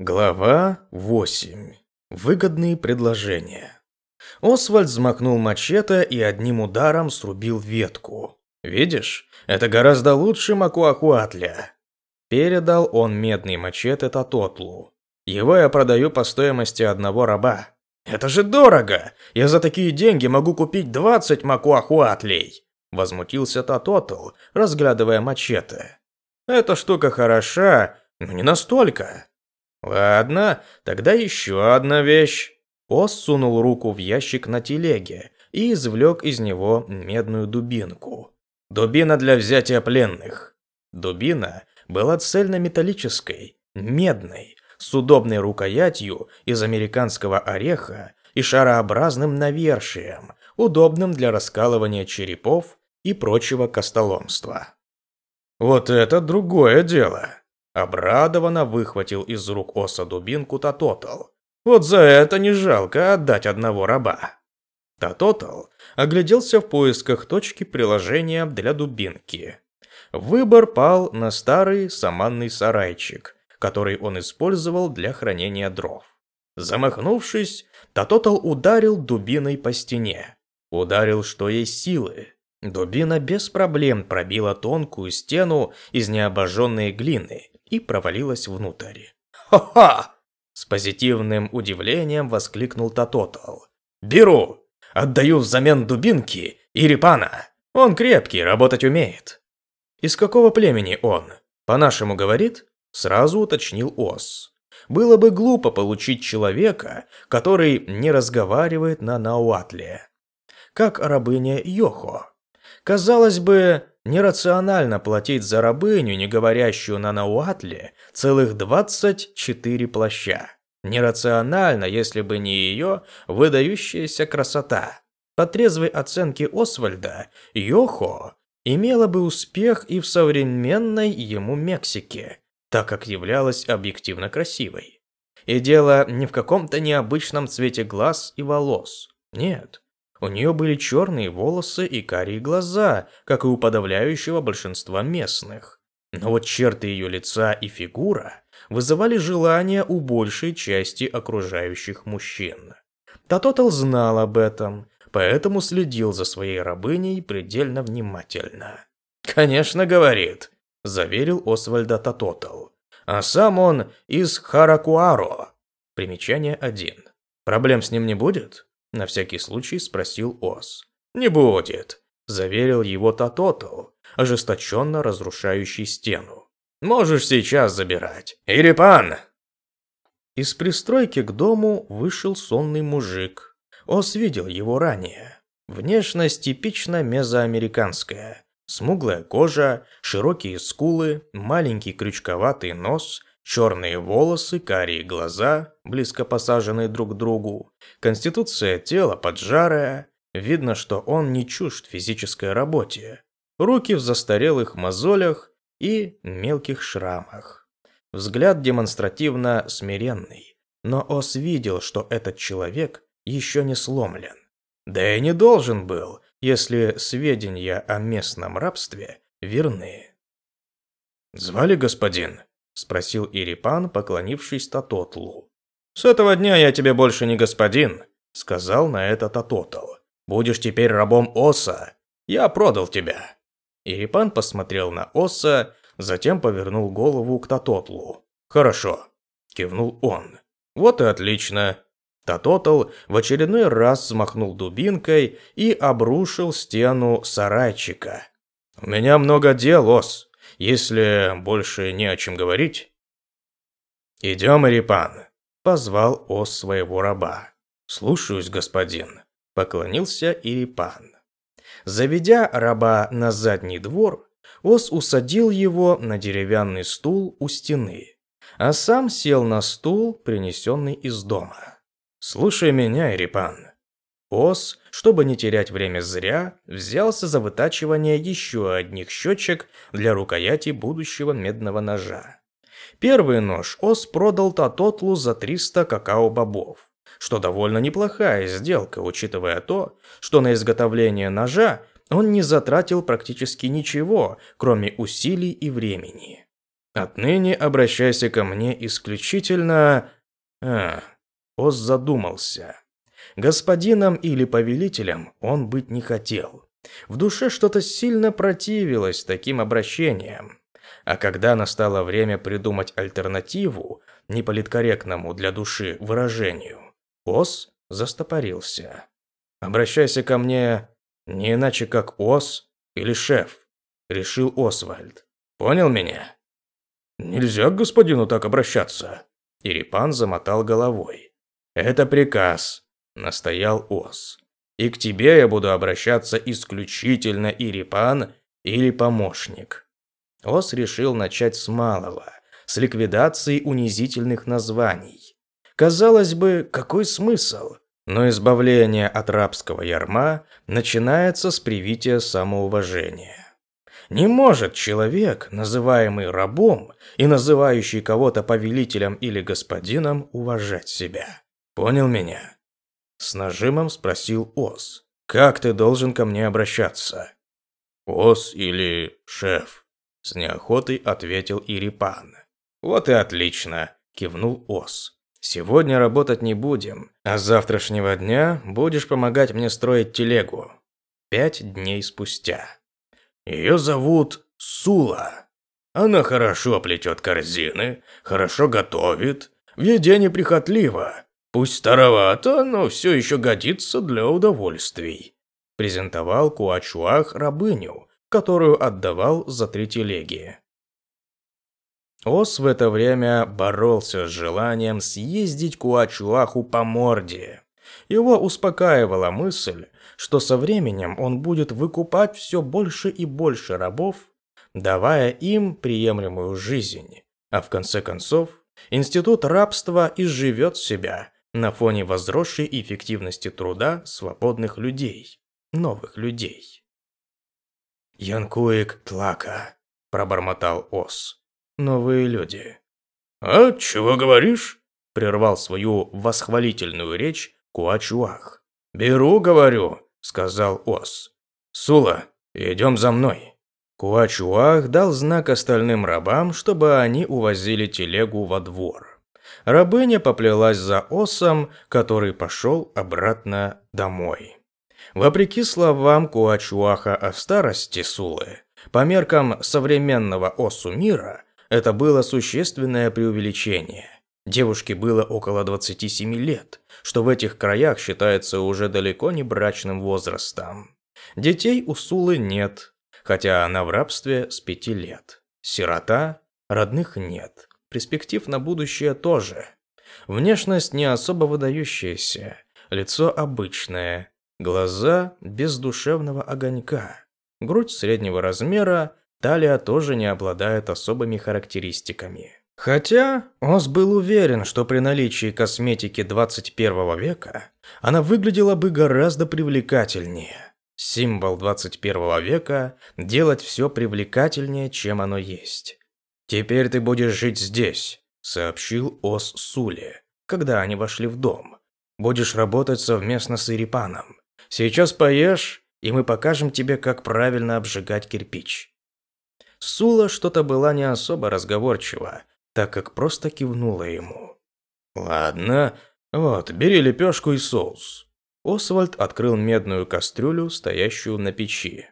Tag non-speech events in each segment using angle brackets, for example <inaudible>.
Глава 8. Выгодные предложения. Освальд взмахнул мачете и одним ударом срубил ветку. «Видишь, это гораздо лучше Макуахуатля». Передал он медный мачете Татотлу. «Его я продаю по стоимости одного раба». «Это же дорого! Я за такие деньги могу купить 20 Макуахуатлей!» Возмутился Татотл, разглядывая мачете. «Эта штука хороша, но не настолько». «Ладно, тогда еще одна вещь». Ос сунул руку в ящик на телеге и извлек из него медную дубинку. Дубина для взятия пленных. Дубина была цельнометаллической, медной, с удобной рукоятью из американского ореха и шарообразным навершием, удобным для раскалывания черепов и прочего костоломства. «Вот это другое дело!» Обрадованно выхватил из рук Оса дубинку Татотал. Вот за это не жалко отдать одного раба. Татотал огляделся в поисках точки приложения для дубинки. Выбор пал на старый саманный сарайчик, который он использовал для хранения дров. Замахнувшись, Татотал ударил дубиной по стене. Ударил, что есть силы. Дубина без проблем пробила тонкую стену из необожженной глины и провалилась внутрь. «Ха-ха!» С позитивным удивлением воскликнул Татотал. «Беру! Отдаю взамен дубинки и репана. Он крепкий, работать умеет». «Из какого племени он? По-нашему говорит?» Сразу уточнил Ос. Было бы глупо получить человека, который не разговаривает на Науатле. Как рабыня Йохо. Казалось бы, нерационально платить за рабыню, не говорящую на Науатле, целых 24 плаща. Нерационально, если бы не ее выдающаяся красота. По трезвой оценке Освальда, Йохо имела бы успех и в современной ему Мексике, так как являлась объективно красивой. И дело не в каком-то необычном цвете глаз и волос. Нет, у нее были черные волосы и карие глаза, как и у подавляющего большинства местных. Но вот черты ее лица и фигура вызывали желание у большей части окружающих мужчин. Татотал знал об этом, поэтому следил за своей рабыней предельно внимательно. «Конечно, говорит», – заверил Освальда Татотал. «А сам он из Харакуаро». Примечание 1. «Проблем с ним не будет?» На всякий случай спросил Ос. «Не будет», – заверил его Татотл, ожесточенно разрушающий стену. «Можешь сейчас забирать. Ирипан!» Из пристройки к дому вышел сонный мужик. Ос видел его ранее. Внешность типично мезоамериканская. Смуглая кожа, широкие скулы, маленький крючковатый нос – Черные волосы, карие глаза, близко посаженные друг к другу, конституция тела поджарая, видно, что он не чужд физической работе. Руки в застарелых мозолях и мелких шрамах. Взгляд демонстративно смиренный, но Ос видел, что этот человек еще не сломлен. Да и не должен был, если сведения о местном рабстве верны. «Звали господин?» – спросил Ирипан, поклонившись Татотлу. «С этого дня я тебе больше не господин», – сказал на это Татотл. «Будешь теперь рабом Оса. Я продал тебя». Ирипан посмотрел на Оса, затем повернул голову к Татотлу. «Хорошо», – кивнул он. «Вот и отлично». Татотл в очередной раз взмахнул дубинкой и обрушил стену сарайчика. «У меня много дел, Ос. Если больше не о чем говорить... «Идем, Ирипан», — позвал Ос своего раба. «Слушаюсь, господин», — поклонился Ирипан. Заведя раба на задний двор, Ос усадил его на деревянный стул у стены, а сам сел на стул, принесенный из дома. «Слушай меня, Ирипан», Ос, чтобы не терять время зря, взялся за вытачивание еще одних щечек для рукояти будущего медного ножа. Первый нож Ос продал Татотлу за 300 какао-бобов, что довольно неплохая сделка, учитывая то, что на изготовление ножа он не затратил практически ничего, кроме усилий и времени. Отныне обращайся ко мне исключительно... А, Ос задумался. Господином или повелителем он быть не хотел. В душе что-то сильно противилось таким обращениям. А когда настало время придумать альтернативу неполиткорректному для души выражению, Ос застопорился. «Обращайся ко мне не иначе как Ос или шеф», — решил Освальд. «Понял меня?» «Нельзя к господину так обращаться», — Ирипан замотал головой. «Это приказ», — настоял Ос. «И к тебе я буду обращаться исключительно Ирипан или помощник». Ос решил начать с малого, с ликвидации унизительных названий. Казалось бы, какой смысл? Но избавление от рабского ярма начинается с привития самоуважения. Не может человек, называемый рабом и называющий кого-то повелителем или господином, уважать себя. Понял меня? С нажимом спросил Ос. Как ты должен ко мне обращаться? Ос или шеф? С неохотой ответил Ирипан. Вот и отлично, кивнул Ос. Сегодня работать не будем, а с завтрашнего дня будешь помогать мне строить телегу. Пять дней спустя. Ее зовут Сула. Она хорошо плетет корзины, хорошо готовит, в еде неприхотлива. Пусть старовато, но все еще годится для удовольствий. Презентовал Куачуах рабыню, которую отдавал за три телеги. Ос в это время боролся с желанием съездить Куачуаху по морде. Его успокаивала мысль, что со временем он будет выкупать все больше и больше рабов, давая им приемлемую жизнь, а в конце концов институт рабства изживет себя на фоне возросшей эффективности труда свободных людей, новых людей. «Янкуик Тлака», – пробормотал Ос. «Новые люди». «А чего говоришь?» – прервал свою восхвалительную речь Куачуах. «Беру, говорю», – сказал Ос. «Сула, идем за мной». Куачуах дал знак остальным рабам, чтобы они увозили телегу во двор. Рабыня поплелась за Осом, который пошел обратно домой. Вопреки словам Куачуаха о старости Сулы, по меркам современного Осу мира, это было существенное преувеличение. Девушке было около 27 лет, что в этих краях считается уже далеко не брачным возрастом. Детей у Сулы нет, хотя она в рабстве с пяти лет. Сирота, родных нет, перспектив на будущее тоже. Внешность не особо выдающаяся, лицо обычное, глаза без душевного огонька, грудь среднего размера, талия тоже не обладает особыми характеристиками. Хотя Оз был уверен, что при наличии косметики 21 века она выглядела бы гораздо привлекательнее. Символ 21 века – делать все привлекательнее, чем оно есть. «Теперь ты будешь жить здесь», – сообщил Оз Суле, когда они вошли в дом. «Будешь работать совместно с Ирипаном. Сейчас поешь, и мы покажем тебе, как правильно обжигать кирпич». Сула что-то была не особо разговорчива, так как просто кивнула ему. «Ладно, вот, бери лепешку и соус». Освальд открыл медную кастрюлю, стоящую на печи.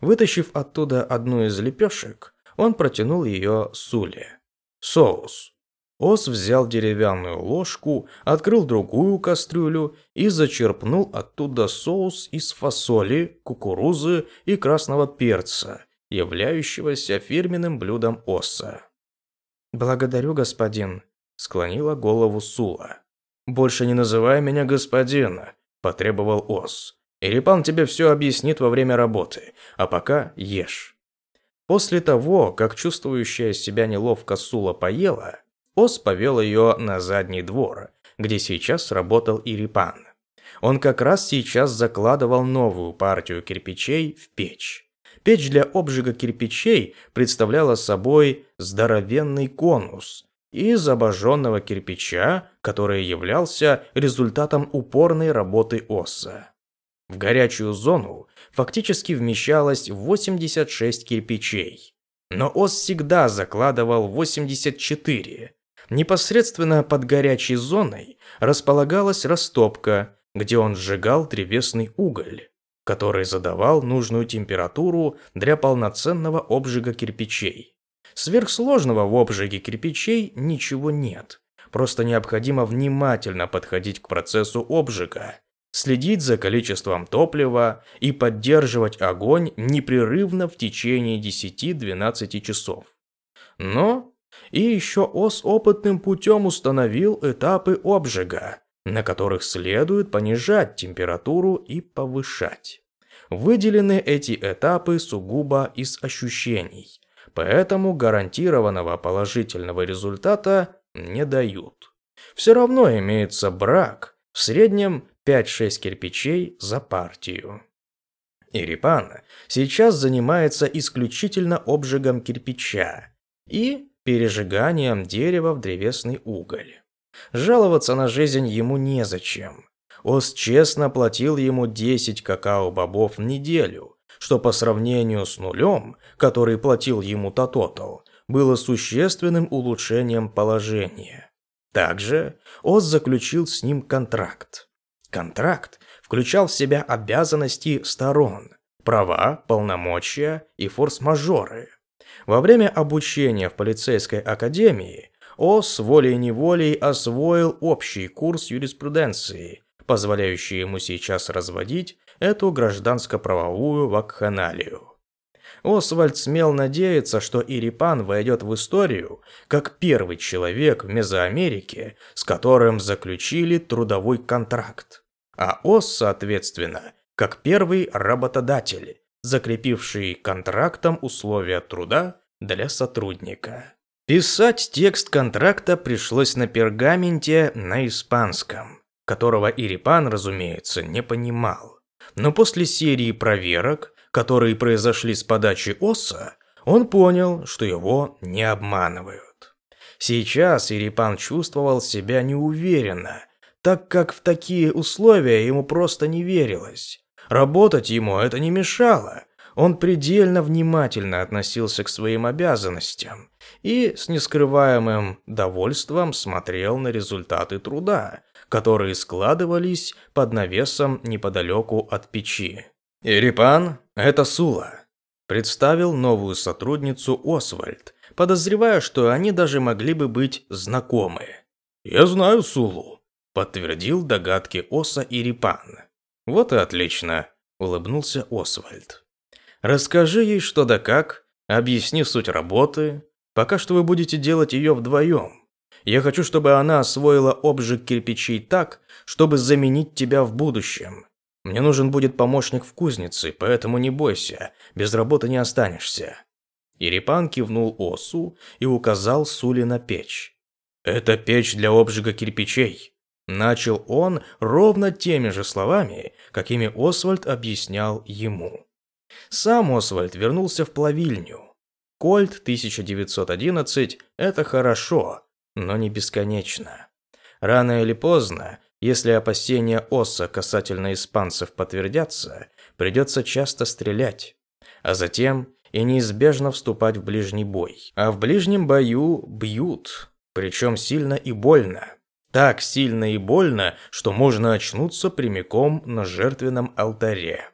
Вытащив оттуда одну из лепешек, он протянул ее Суле. «Соус». Ос взял деревянную ложку, открыл другую кастрюлю и зачерпнул оттуда соус из фасоли, кукурузы и красного перца, являющегося фирменным блюдом Оса. «Благодарю, господин», – склонила голову Сула. «Больше не называй меня господин», – потребовал Ос. «Ирипан тебе все объяснит во время работы, а пока ешь». После того, как чувствующая себя неловко Сула поела, Ос повел ее на задний двор, где сейчас работал Ирипан. Он как раз сейчас закладывал новую партию кирпичей в печь. Печь для обжига кирпичей представляла собой здоровенный конус из обожженного кирпича, который являлся результатом упорной работы Оса. В горячую зону фактически вмещалось 86 кирпичей. но Ос всегда закладывал 84. Непосредственно под горячей зоной располагалась растопка, где он сжигал древесный уголь, который задавал нужную температуру для полноценного обжига кирпичей. Сверхсложного в обжиге кирпичей ничего нет. Просто необходимо внимательно подходить к процессу обжига, следить за количеством топлива и поддерживать огонь непрерывно в течение 10-12 часов. Но и еще ОС опытным путем установил этапы обжига, на которых следует понижать температуру и повышать. Выделены эти этапы сугубо из ощущений, поэтому гарантированного положительного результата не дают. Все равно имеется брак, в среднем 5-6 кирпичей за партию. Ирипан сейчас занимается исключительно обжигом кирпича и пережиганием дерева в древесный уголь. Жаловаться на жизнь ему незачем. Ос честно платил ему 10 какао-бобов в неделю, что по сравнению с нулем, который платил ему Тототал, было существенным улучшением положения. Также Ос заключил с ним контракт. Контракт включал в себя обязанности сторон, права, полномочия и форс-мажоры. Во время обучения в полицейской академии Ос волей-неволей освоил общий курс юриспруденции, позволяющий ему сейчас разводить эту гражданско-правовую вакханалию. Освальд смел надеяться, что Ирипан войдет в историю как первый человек в Мезоамерике, с которым заключили трудовой контракт, а Ос, соответственно, как первый работодатель, закрепивший контрактом условия труда для сотрудника. Писать текст контракта пришлось на пергаменте на испанском, которого Ирипан, разумеется, не понимал. Но после серии проверок, которые произошли с подачи Оса, он понял, что его не обманывают. Сейчас Ирипан чувствовал себя неуверенно, так как в такие условия ему просто не верилось. Работать ему это не мешало, он предельно внимательно относился к своим обязанностям и с нескрываемым довольством смотрел на результаты труда, которые складывались под навесом неподалеку от печи. «Ирипан, это Сула», – представил новую сотрудницу Освальд, подозревая, что они даже могли бы быть знакомы. «Я знаю Сулу», – подтвердил догадки Оса Ирипан. «Вот и отлично», – улыбнулся Освальд. Расскажи ей что да как, объясни суть работы. Пока что вы будете делать ее вдвоем. Я хочу, чтобы она освоила обжиг кирпичей так, чтобы заменить тебя в будущем. Мне нужен будет помощник в кузнице, поэтому не бойся, без работы не останешься». Ирипан кивнул Осу и указал Сули на печь. «Это печь для обжига кирпичей», – начал он ровно теми же словами, какими Освальд объяснял ему. Сам Освальд вернулся в плавильню. Кольт 1911 – это хорошо, но не бесконечно. Рано или поздно, если опасения Оса касательно испанцев подтвердятся, придется часто стрелять, а затем и неизбежно вступать в ближний бой. А в ближнем бою бьют, причем сильно и больно. Так сильно и больно, что можно очнуться прямиком на жертвенном алтаре.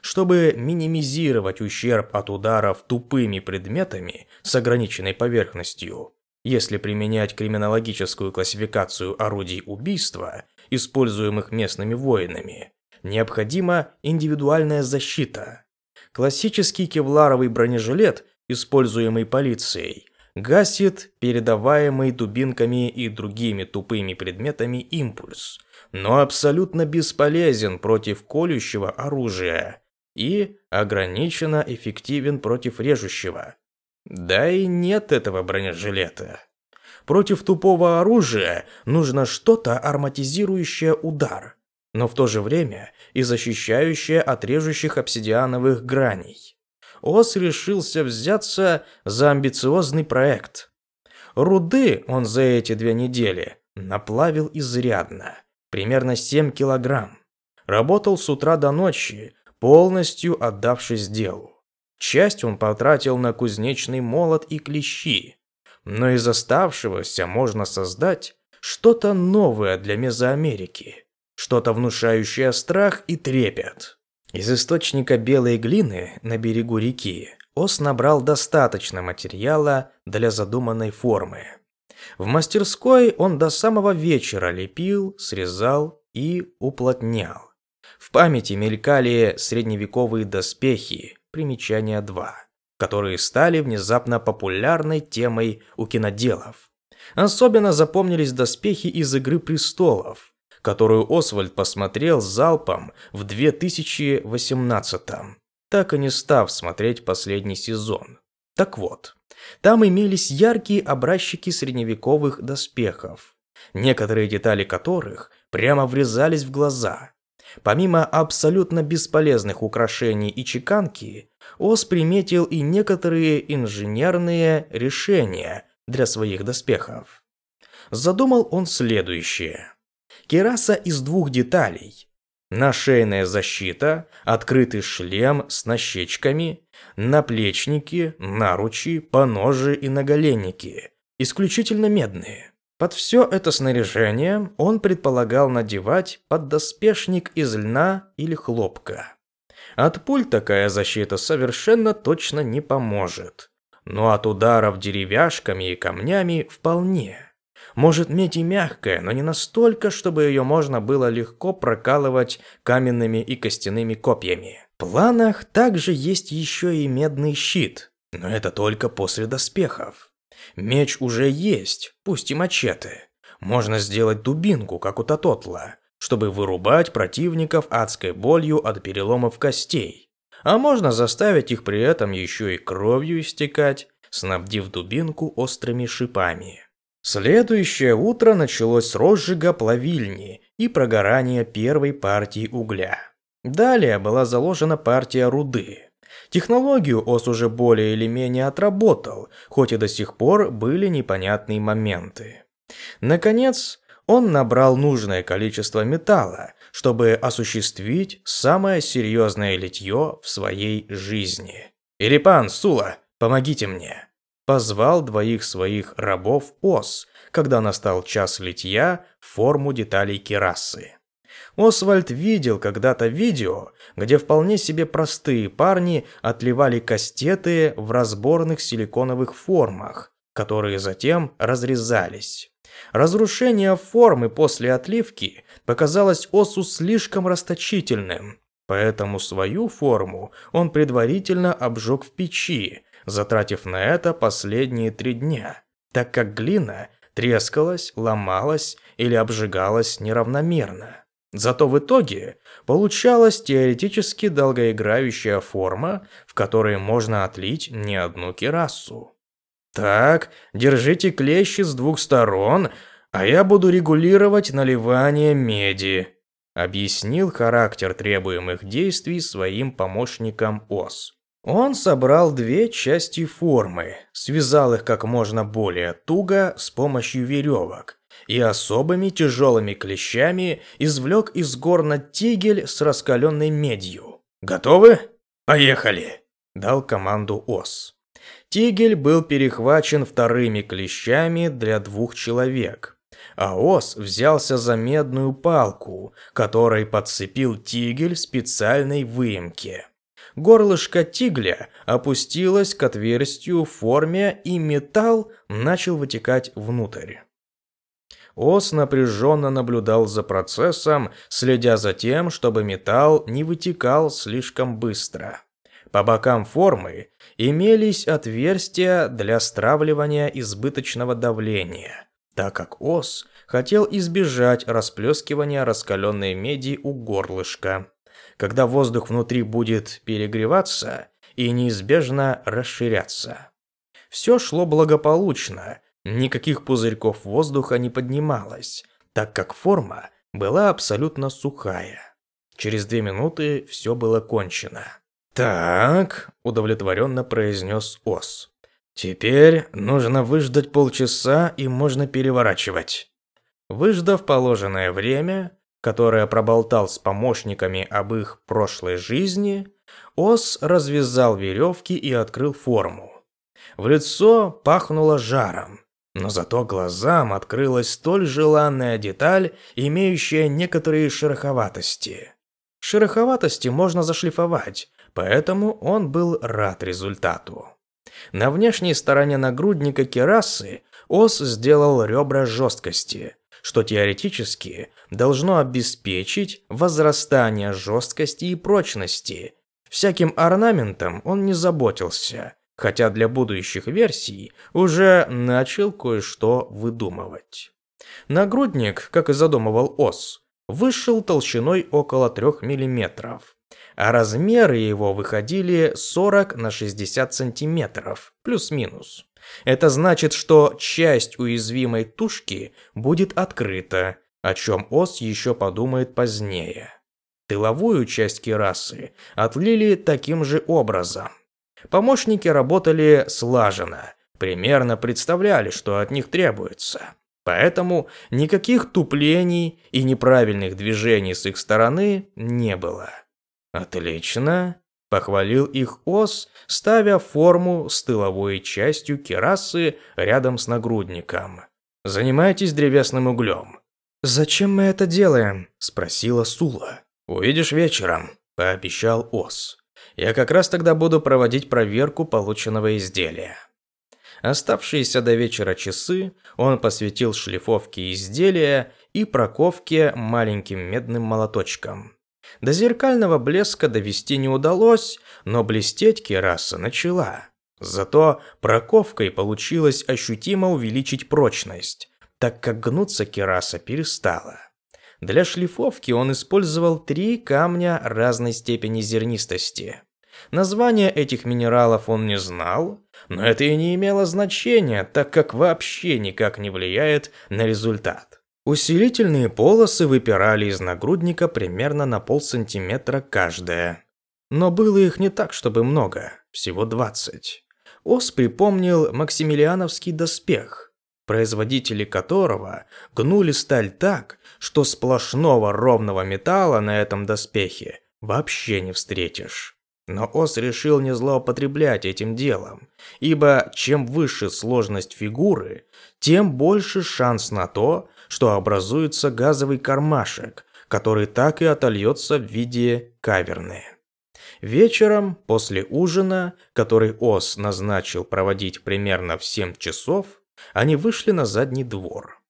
Чтобы минимизировать ущерб от ударов тупыми предметами с ограниченной поверхностью, если применять криминологическую классификацию орудий убийства, используемых местными воинами, необходима индивидуальная защита. Классический кевларовый бронежилет, используемый полицией, гасит передаваемый дубинками и другими тупыми предметами импульс, но абсолютно бесполезен против колющего оружия и ограниченно эффективен против режущего. Да и нет этого бронежилета. Против тупого оружия нужно что-то ароматизирующее удар, но в то же время и защищающее от режущих обсидиановых граней. Ос решился взяться за амбициозный проект. Руды он за эти две недели наплавил изрядно, примерно 7 килограмм. Работал с утра до ночи, полностью отдавшись делу. Часть он потратил на кузнечный молот и клещи. Но из оставшегося можно создать что-то новое для Мезоамерики. Что-то внушающее страх и трепет. Из источника белой глины на берегу реки Ос набрал достаточно материала для задуманной формы. В мастерской он до самого вечера лепил, срезал и уплотнял. В памяти мелькали средневековые доспехи, примечания 2, которые стали внезапно популярной темой у киноделов. Особенно запомнились доспехи из «Игры престолов», которую Освальд посмотрел залпом в 2018 так и не став смотреть последний сезон. Так вот, там имелись яркие образчики средневековых доспехов, некоторые детали которых прямо врезались в глаза. Помимо абсолютно бесполезных украшений и чеканки, Ос приметил и некоторые инженерные решения для своих доспехов. Задумал он следующее. Кераса из двух деталей. Нашейная защита, открытый шлем с нащечками, наплечники, наручи, поножи и наголенники. Исключительно медные. Под все это снаряжение он предполагал надевать поддоспешник из льна или хлопка. От пуль такая защита совершенно точно не поможет. Но от ударов деревяшками и камнями вполне. Может, медь и мягкая, но не настолько, чтобы ее можно было легко прокалывать каменными и костяными копьями. В планах также есть еще и медный щит, но это только после доспехов. Меч уже есть, пусть и мачете. Можно сделать дубинку, как у Татотла, чтобы вырубать противников адской болью от переломов костей. А можно заставить их при этом еще и кровью истекать, снабдив дубинку острыми шипами. Следующее утро началось с розжига плавильни и прогорания первой партии угля. Далее была заложена партия руды. Технологию ОС уже более или менее отработал, хоть и до сих пор были непонятные моменты. Наконец, он набрал нужное количество металла, чтобы осуществить самое серьезное литье в своей жизни. «Ирипан, Сула, помогите мне!» Позвал двоих своих рабов Ос, когда настал час литья в форму деталей керасы. Освальд видел когда-то видео, где вполне себе простые парни отливали кастеты в разборных силиконовых формах, которые затем разрезались. Разрушение формы после отливки показалось Осу слишком расточительным, поэтому свою форму он предварительно обжег в печи, затратив на это последние три дня, так как глина трескалась, ломалась или обжигалась неравномерно. Зато в итоге получалась теоретически долгоиграющая форма, в которой можно отлить не одну керасу. Так, держите клещи с двух сторон, а я буду регулировать наливание меди, объяснил характер требуемых действий своим помощникам ОС. Он собрал две части формы, связал их как можно более туго с помощью веревок и особыми тяжелыми клещами извлек из горна тигель с раскаленной медью. «Готовы? Поехали!» – дал команду Ос. Тигель был перехвачен вторыми клещами для двух человек, а Ос взялся за медную палку, которой подцепил тигель в специальной выемке горлышко тигля опустилось к отверстию в форме, и металл начал вытекать внутрь. Ос напряженно наблюдал за процессом, следя за тем, чтобы металл не вытекал слишком быстро. По бокам формы имелись отверстия для стравливания избыточного давления, так как Ос хотел избежать расплескивания раскаленной меди у горлышка когда воздух внутри будет перегреваться и неизбежно расширяться. Все шло благополучно, никаких пузырьков воздуха не поднималось, так как форма была абсолютно сухая. Через две минуты все было кончено. «Так», – удовлетворенно произнес Ос. «Теперь нужно выждать полчаса и можно переворачивать». Выждав положенное время, которое проболтал с помощниками об их прошлой жизни, Ос развязал веревки и открыл форму. В лицо пахнуло жаром, но зато глазам открылась столь желанная деталь, имеющая некоторые шероховатости. Шероховатости можно зашлифовать, поэтому он был рад результату. На внешней стороне нагрудника керасы Ос сделал ребра жесткости, что теоретически должно обеспечить возрастание жесткости и прочности. Всяким орнаментом он не заботился, хотя для будущих версий уже начал кое-что выдумывать. Нагрудник, как и задумывал Ос, вышел толщиной около 3 миллиметров а размеры его выходили 40 на 60 сантиметров, плюс-минус. Это значит, что часть уязвимой тушки будет открыта, о чем Ос еще подумает позднее. Тыловую часть керасы отлили таким же образом. Помощники работали слаженно, примерно представляли, что от них требуется. Поэтому никаких туплений и неправильных движений с их стороны не было. «Отлично!» – похвалил их Ос, ставя форму с тыловой частью керасы рядом с нагрудником. «Занимайтесь древесным углем». «Зачем мы это делаем?» – спросила Сула. «Увидишь вечером», – пообещал Ос. «Я как раз тогда буду проводить проверку полученного изделия». Оставшиеся до вечера часы он посвятил шлифовке изделия и проковке маленьким медным молоточком. До зеркального блеска довести не удалось, но блестеть кераса начала. Зато проковкой получилось ощутимо увеличить прочность, так как гнуться кераса перестала. Для шлифовки он использовал три камня разной степени зернистости. Названия этих минералов он не знал, но это и не имело значения, так как вообще никак не влияет на результат. Усилительные полосы выпирали из нагрудника примерно на полсантиметра каждая. Но было их не так, чтобы много, всего 20. Ос припомнил Максимилиановский доспех, производители которого гнули сталь так, что сплошного ровного металла на этом доспехе вообще не встретишь. Но Ос решил не злоупотреблять этим делом, ибо чем выше сложность фигуры, тем больше шанс на то, что образуется газовый кармашек, который так и отольется в виде каверны. Вечером, после ужина, который Ос назначил проводить примерно в 7 часов, они вышли на задний двор.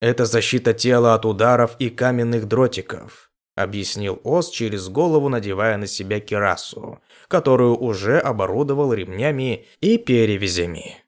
«Это защита тела от ударов и каменных дротиков», объяснил Ос через голову, надевая на себя кирасу, которую уже оборудовал ремнями и перевязями.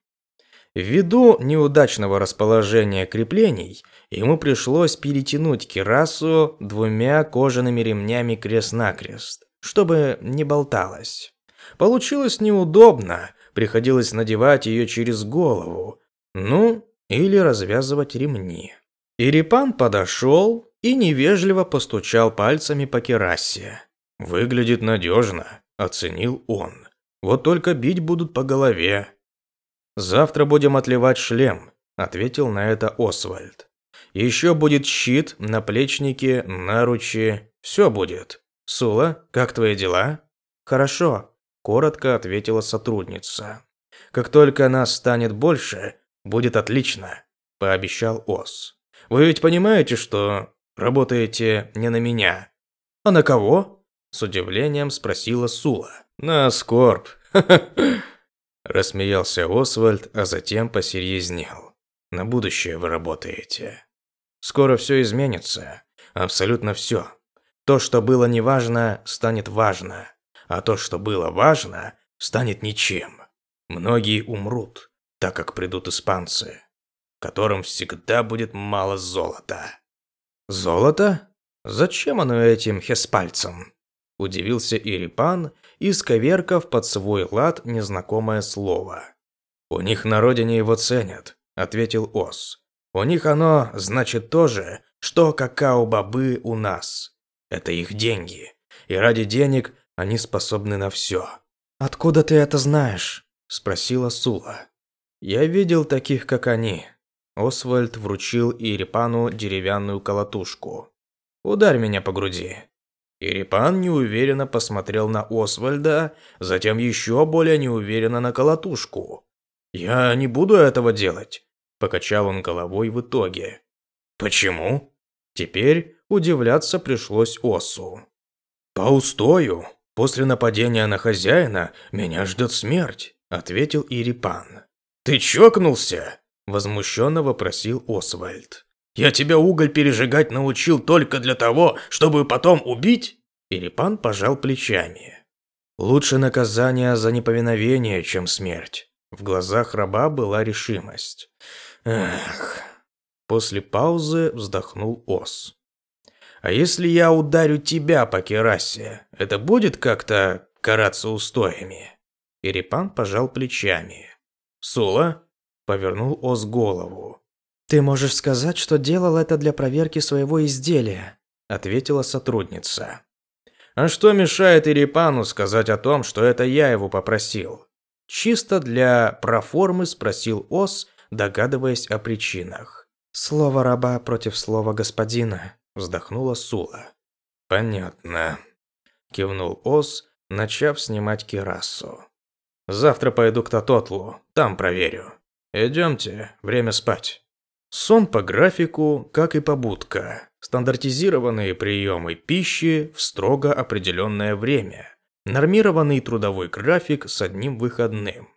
Ввиду неудачного расположения креплений, ему пришлось перетянуть кирасу двумя кожаными ремнями крест-накрест, чтобы не болталась. Получилось неудобно, приходилось надевать ее через голову, ну, или развязывать ремни. Ирипан подошел и невежливо постучал пальцами по керасе. «Выглядит надежно», – оценил он. «Вот только бить будут по голове, «Завтра будем отливать шлем», – ответил на это Освальд. «Еще будет щит, наплечники, наручи, все будет. Сула, как твои дела?» «Хорошо», – коротко ответила сотрудница. «Как только нас станет больше, будет отлично», – пообещал Ос. «Вы ведь понимаете, что работаете не на меня?» «А на кого?» – с удивлением спросила Сула. «На Скорб. <laughs> Рассмеялся Освальд, а затем посерьезнел. На будущее вы работаете. Скоро все изменится. Абсолютно все. То, что было неважно, станет важно. А то, что было важно, станет ничем. Многие умрут, так как придут испанцы, которым всегда будет мало золота. Золото? Зачем оно этим хеспальцам? Удивился Ирипан исковеркав под свой лад незнакомое слово. «У них на родине его ценят», – ответил Ос. «У них оно значит то же, что какао-бобы у нас. Это их деньги, и ради денег они способны на все». «Откуда ты это знаешь?» – спросила Сула. «Я видел таких, как они». Освальд вручил Ирипану деревянную колотушку. ударь меня по груди». Ирипан неуверенно посмотрел на Освальда, затем еще более неуверенно на колотушку. «Я не буду этого делать», – покачал он головой в итоге. «Почему?» Теперь удивляться пришлось Осу. «По устою. После нападения на хозяина меня ждет смерть», – ответил Ирипан. «Ты чокнулся?» – возмущенно вопросил Освальд. «Я тебя уголь пережигать научил только для того, чтобы потом убить?» Ирипан пожал плечами. «Лучше наказание за неповиновение, чем смерть». В глазах раба была решимость. «Эх...» После паузы вздохнул Ос. «А если я ударю тебя по керасе, это будет как-то караться устоями?» Ирипан пожал плечами. «Сула?» – повернул Ос голову. «Ты можешь сказать, что делал это для проверки своего изделия», – ответила сотрудница. «А что мешает Ирипану сказать о том, что это я его попросил?» Чисто для проформы спросил Ос, догадываясь о причинах. «Слово раба против слова господина», – вздохнула Сула. «Понятно», – кивнул Ос, начав снимать кирасу. «Завтра пойду к Татотлу, там проверю. Идемте, время спать». Сон по графику, как и побудка. Стандартизированные приемы пищи в строго определенное время. Нормированный трудовой график с одним выходным.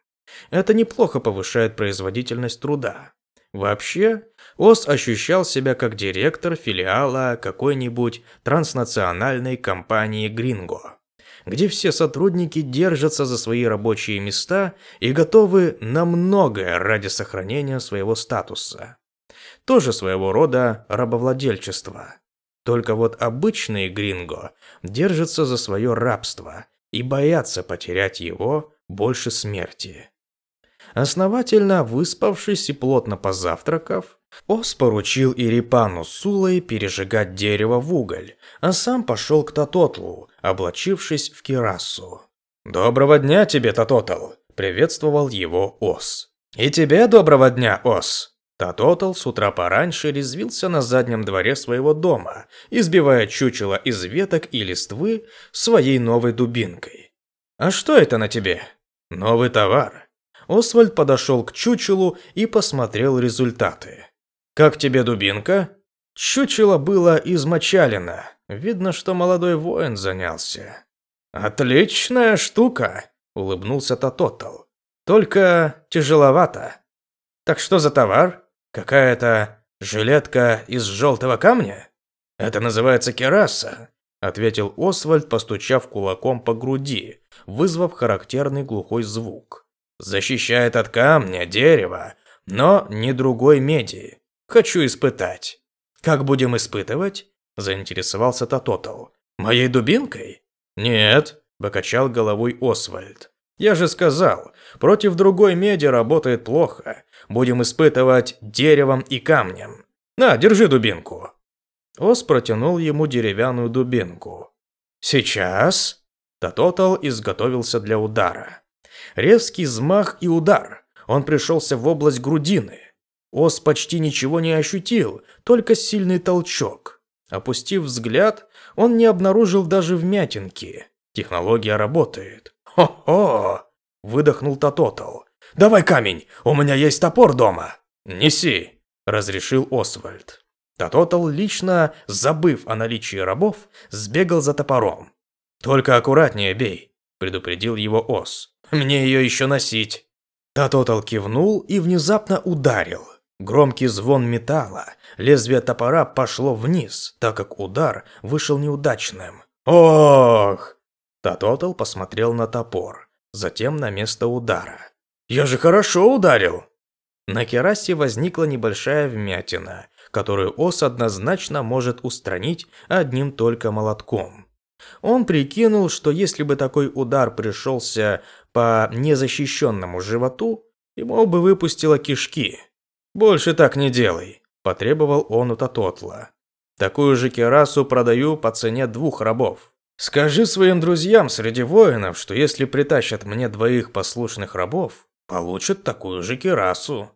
Это неплохо повышает производительность труда. Вообще, Ос ощущал себя как директор филиала какой-нибудь транснациональной компании Гринго, где все сотрудники держатся за свои рабочие места и готовы на многое ради сохранения своего статуса. Тоже своего рода рабовладельчество. Только вот обычные Гринго держатся за свое рабство и боятся потерять его больше смерти. Основательно выспавшись и плотно позавтракав, Ос поручил Ирипану Сулой пережигать дерево в уголь, а сам пошел к Татотлу, облачившись в кирасу. «Доброго дня тебе, Татотл!» – приветствовал его Ос. «И тебе доброго дня, Ос!» Татотл с утра пораньше резвился на заднем дворе своего дома, избивая чучело из веток и листвы своей новой дубинкой. «А что это на тебе?» «Новый товар. Освальд подошел к чучелу и посмотрел результаты. «Как тебе дубинка?» Чучело было измочалено. Видно, что молодой воин занялся. «Отличная штука!» – улыбнулся Татотал. «Только тяжеловато. Так что за товар? Какая-то жилетка из желтого камня?» «Это называется кераса», – ответил Освальд, постучав кулаком по груди, вызвав характерный глухой звук. Защищает от камня, дерева, но не другой меди. Хочу испытать. Как будем испытывать? Заинтересовался Татотал. Моей дубинкой? Нет, покачал головой Освальд. Я же сказал, против другой меди работает плохо. Будем испытывать деревом и камнем. На, держи дубинку. Ос протянул ему деревянную дубинку. Сейчас. Татотал изготовился для удара. Резкий взмах и удар. Он пришелся в область грудины. Ос почти ничего не ощутил, только сильный толчок. Опустив взгляд, он не обнаружил даже вмятинки. Технология работает. «Хо-хо!» – выдохнул Татотал. «Давай камень, у меня есть топор дома!» «Неси!» – разрешил Освальд. Татотал, лично забыв о наличии рабов, сбегал за топором. «Только аккуратнее бей», – предупредил его Ос. Мне ее еще носить. Татотал кивнул и внезапно ударил. Громкий звон металла, лезвие топора пошло вниз, так как удар вышел неудачным. Ох! Татотал посмотрел на топор, затем на место удара. Я же хорошо ударил. На керасе возникла небольшая вмятина, которую Ос однозначно может устранить одним только молотком. Он прикинул, что если бы такой удар пришелся по незащищенному животу, ему бы выпустило кишки. «Больше так не делай», – потребовал он у Татотла. «Такую же керасу продаю по цене двух рабов. Скажи своим друзьям среди воинов, что если притащат мне двоих послушных рабов, получат такую же керасу».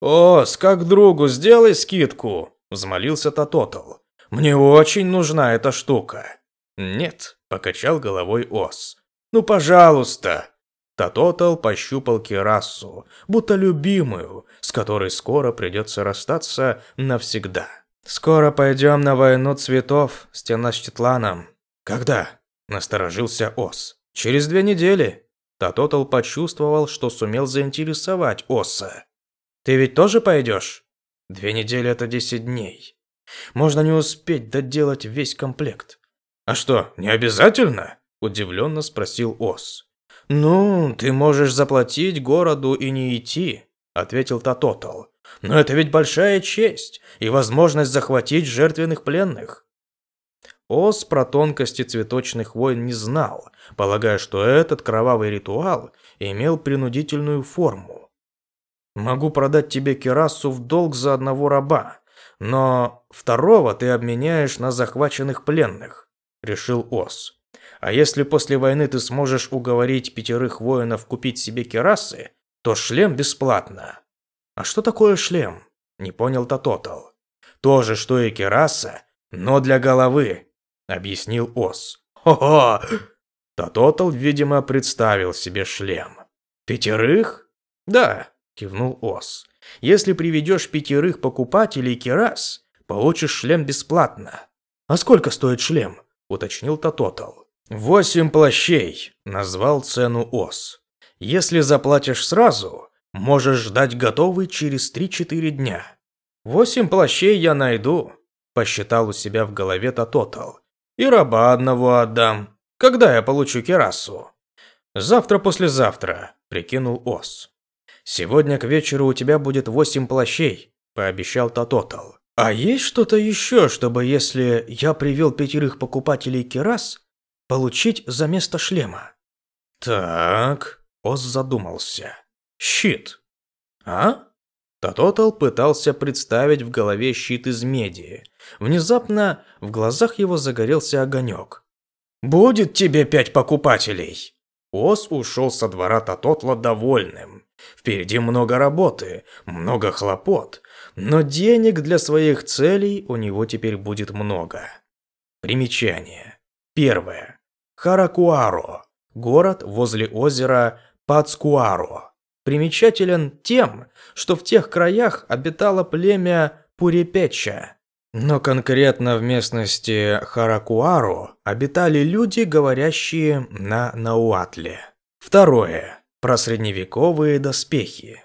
«Ос, как другу, сделай скидку!» – взмолился Татотл. Мне очень нужна эта штука». «Нет», – покачал головой Ос. «Ну, пожалуйста». Татотал пощупал Кирасу, будто любимую, с которой скоро придется расстаться навсегда. «Скоро пойдем на войну цветов с Теночтитланом». «Когда?» – насторожился Ос. «Через две недели». Татотал почувствовал, что сумел заинтересовать Оса. «Ты ведь тоже пойдешь?» «Две недели – это десять дней. Можно не успеть доделать весь комплект». «А что, не обязательно?» – удивленно спросил Ос. «Ну, ты можешь заплатить городу и не идти», – ответил Татотал. «Но это ведь большая честь и возможность захватить жертвенных пленных». Ос про тонкости цветочных войн не знал, полагая, что этот кровавый ритуал имел принудительную форму. «Могу продать тебе керасу в долг за одного раба, но второго ты обменяешь на захваченных пленных», – решил Ос. А если после войны ты сможешь уговорить пятерых воинов купить себе керасы, то шлем бесплатно. А что такое шлем? Не понял Татотал. То же, что и кераса, но для головы, объяснил Ос. Хо-хо! Татотал, видимо, представил себе шлем. Пятерых? Да, кивнул Ос. Если приведешь пятерых покупателей керас, получишь шлем бесплатно. А сколько стоит шлем? уточнил Татотал. «Восемь плащей», – назвал цену Ос. «Если заплатишь сразу, можешь ждать готовый через три-четыре дня». «Восемь плащей я найду», – посчитал у себя в голове Татотал. «И раба одного отдам. Когда я получу керасу?» «Завтра-послезавтра», – прикинул Ос. «Сегодня к вечеру у тебя будет восемь плащей», – пообещал Татотал. «А есть что-то еще, чтобы если я привел пятерых покупателей керас, получить за место шлема. Так, Оз задумался. Щит. А? Татотал пытался представить в голове щит из меди. Внезапно в глазах его загорелся огонек. «Будет тебе пять покупателей!» Оз ушел со двора Татотла довольным. Впереди много работы, много хлопот, но денег для своих целей у него теперь будет много. Примечание. Первое. Харакуаро – город возле озера Пацкуаро. Примечателен тем, что в тех краях обитало племя Пурепеча. Но конкретно в местности Харакуаро обитали люди, говорящие на Науатле. Второе. Про средневековые доспехи.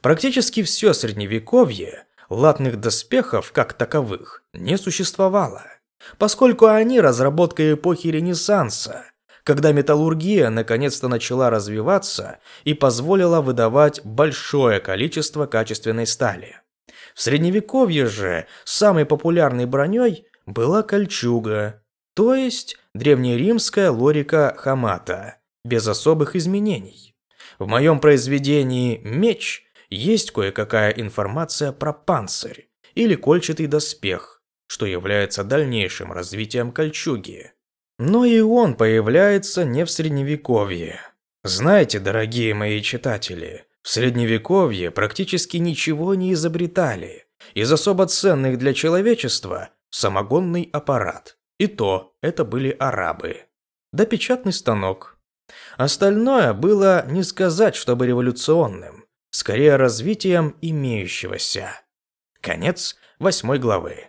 Практически все средневековье латных доспехов как таковых не существовало поскольку они разработка эпохи Ренессанса, когда металлургия наконец-то начала развиваться и позволила выдавать большое количество качественной стали. В средневековье же самой популярной броней была кольчуга, то есть древнеримская лорика хамата, без особых изменений. В моем произведении «Меч» есть кое-какая информация про панцирь или кольчатый доспех, что является дальнейшим развитием кольчуги. Но и он появляется не в средневековье. Знаете, дорогие мои читатели, в средневековье практически ничего не изобретали. Из особо ценных для человечества – самогонный аппарат. И то это были арабы. Да печатный станок. Остальное было не сказать, чтобы революционным, скорее развитием имеющегося. Конец восьмой главы.